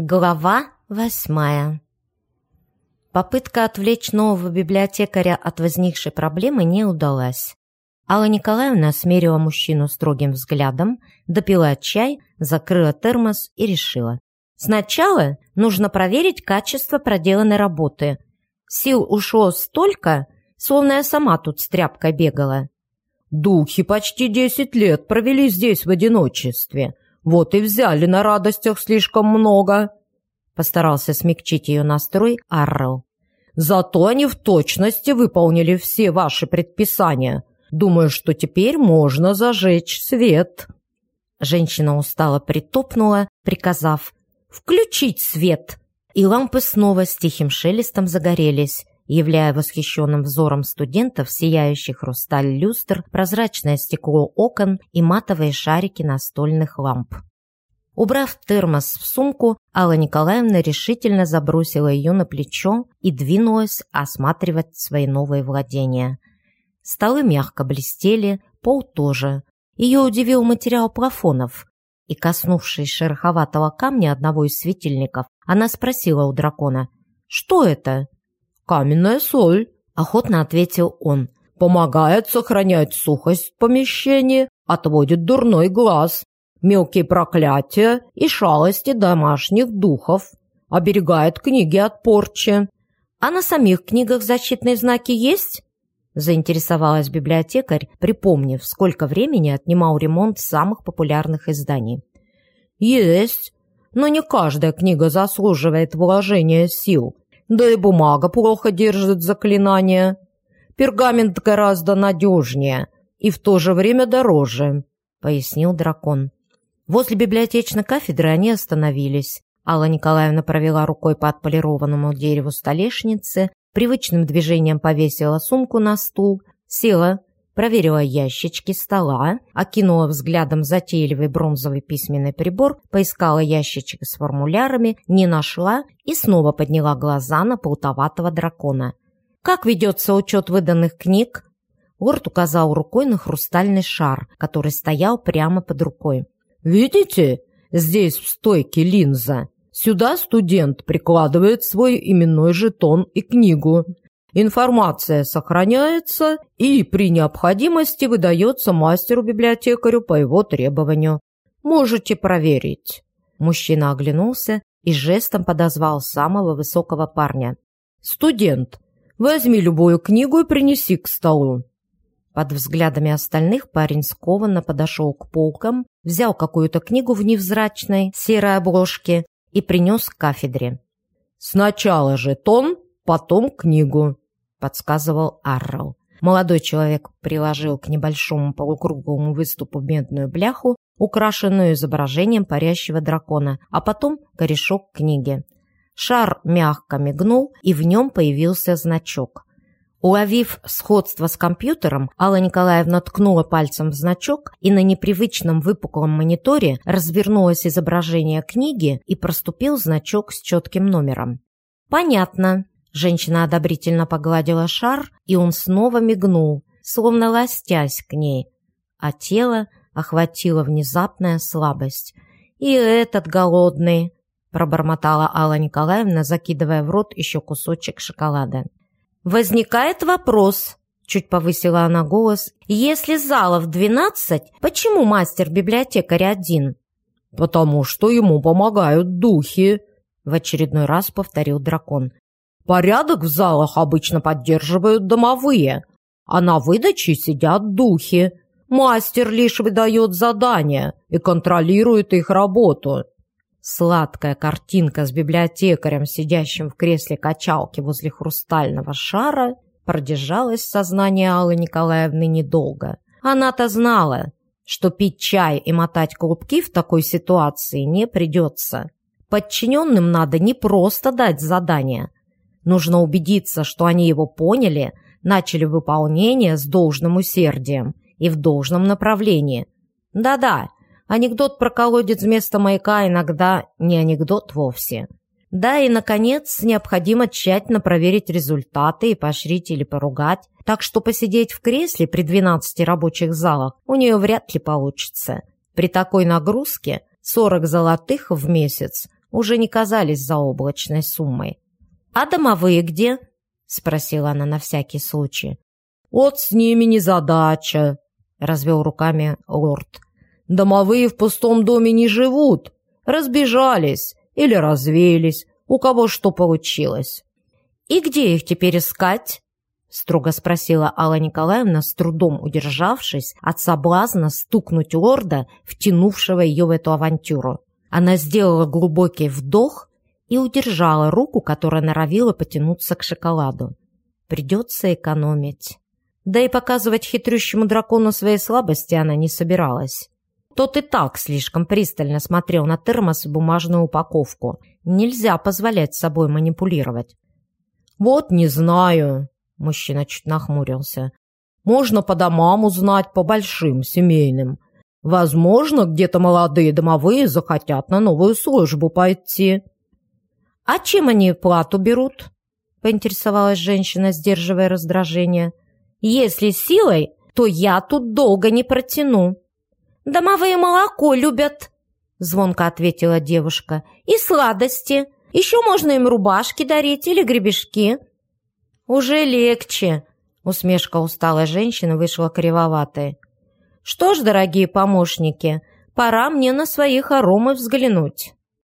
Глава восьмая Попытка отвлечь нового библиотекаря от возникшей проблемы не удалась. Алла Николаевна смерила мужчину строгим взглядом, допила чай, закрыла термос и решила. Сначала нужно проверить качество проделанной работы. Сил ушло столько, словно я сама тут с тряпкой бегала. «Духи почти десять лет провели здесь в одиночестве», вот и взяли на радостях слишком много. Постарался смягчить ее настрой Аррел. Зато они в точности выполнили все ваши предписания. Думаю, что теперь можно зажечь свет. Женщина устало притопнула, приказав «Включить свет!» И лампы снова с тихим шелестом загорелись, являя восхищенным взором студентов сияющий хрусталь люстр, прозрачное стекло окон и матовые шарики настольных ламп. Убрав термос в сумку, Алла Николаевна решительно забросила ее на плечо и двинулась осматривать свои новые владения. Столы мягко блестели, пол тоже. Ее удивил материал плафонов. И, коснувшись шероховатого камня одного из светильников, она спросила у дракона, «Что это?» «Каменная соль», — охотно ответил он. «Помогает сохранять сухость в помещении, отводит дурной глаз, мелкие проклятия и шалости домашних духов, оберегает книги от порчи». «А на самих книгах защитные знаки есть?» заинтересовалась библиотекарь, припомнив, сколько времени отнимал ремонт самых популярных изданий. «Есть, но не каждая книга заслуживает вложения сил. Да и бумага плохо держит заклинания. Пергамент гораздо надежнее и в то же время дороже», — пояснил дракон. Возле библиотечной кафедры они остановились. Алла Николаевна провела рукой по отполированному дереву столешницы, привычным движением повесила сумку на стул, села, проверила ящички стола, окинула взглядом затейливый бронзовый письменный прибор, поискала ящичек с формулярами, не нашла и снова подняла глаза на плутоватого дракона. «Как ведется учет выданных книг?» Лорд указал рукой на хрустальный шар, который стоял прямо под рукой. «Видите? Здесь в стойке линза. Сюда студент прикладывает свой именной жетон и книгу. Информация сохраняется и при необходимости выдается мастеру-библиотекарю по его требованию. Можете проверить». Мужчина оглянулся и жестом подозвал самого высокого парня. «Студент, возьми любую книгу и принеси к столу». Под взглядами остальных парень скованно подошел к полкам, взял какую-то книгу в невзрачной серой обложке и принес к кафедре. «Сначала жетон, потом книгу», — подсказывал Аррел. Молодой человек приложил к небольшому полукруглому выступу медную бляху, украшенную изображением парящего дракона, а потом корешок книги. Шар мягко мигнул, и в нем появился значок. Уловив сходство с компьютером, Алла Николаевна ткнула пальцем в значок, и на непривычном выпуклом мониторе развернулось изображение книги и проступил значок с четким номером. «Понятно», Женщина одобрительно погладила шар, и он снова мигнул, словно ластясь к ней, а тело охватила внезапная слабость. «И этот голодный!» — пробормотала Алла Николаевна, закидывая в рот еще кусочек шоколада. «Возникает вопрос», — чуть повысила она голос, «если залов двенадцать, почему мастер-библиотекарь один?» «Потому что ему помогают духи», — в очередной раз повторил дракон. Порядок в залах обычно поддерживают домовые, а на выдаче сидят духи. Мастер лишь выдает задания и контролирует их работу. Сладкая картинка с библиотекарем, сидящим в кресле качалки возле хрустального шара, продержалась в сознании Аллы Николаевны недолго. Она-то знала, что пить чай и мотать клубки в такой ситуации не придется. Подчиненным надо не просто дать задание, Нужно убедиться, что они его поняли, начали выполнение с должным усердием и в должном направлении. Да-да, анекдот про колодец вместо маяка иногда не анекдот вовсе. Да и, наконец, необходимо тщательно проверить результаты и поощрить или поругать, так что посидеть в кресле при 12 рабочих залах у нее вряд ли получится. При такой нагрузке 40 золотых в месяц уже не казались заоблачной суммой. «А домовые где?» — спросила она на всякий случай. «Вот с ними незадача», — развел руками лорд. «Домовые в пустом доме не живут. Разбежались или развеялись, у кого что получилось». «И где их теперь искать?» — строго спросила Алла Николаевна, с трудом удержавшись от соблазна стукнуть лорда, втянувшего ее в эту авантюру. Она сделала глубокий вдох и удержала руку, которая норовила потянуться к шоколаду. Придется экономить. Да и показывать хитрющему дракону свои слабости она не собиралась. Тот и так слишком пристально смотрел на термос и бумажную упаковку. Нельзя позволять собой манипулировать. «Вот не знаю», — мужчина чуть нахмурился. «Можно по домам узнать, по большим, семейным. Возможно, где-то молодые домовые захотят на новую службу пойти». «А чем они плату берут?» — поинтересовалась женщина, сдерживая раздражение. «Если силой, то я тут долго не протяну». «Домовые молоко любят», — звонко ответила девушка. «И сладости. Еще можно им рубашки дарить или гребешки». «Уже легче», — усмешка усталой женщины вышла кривоватой. «Что ж, дорогие помощники, пора мне на свои хоромы взглянуть».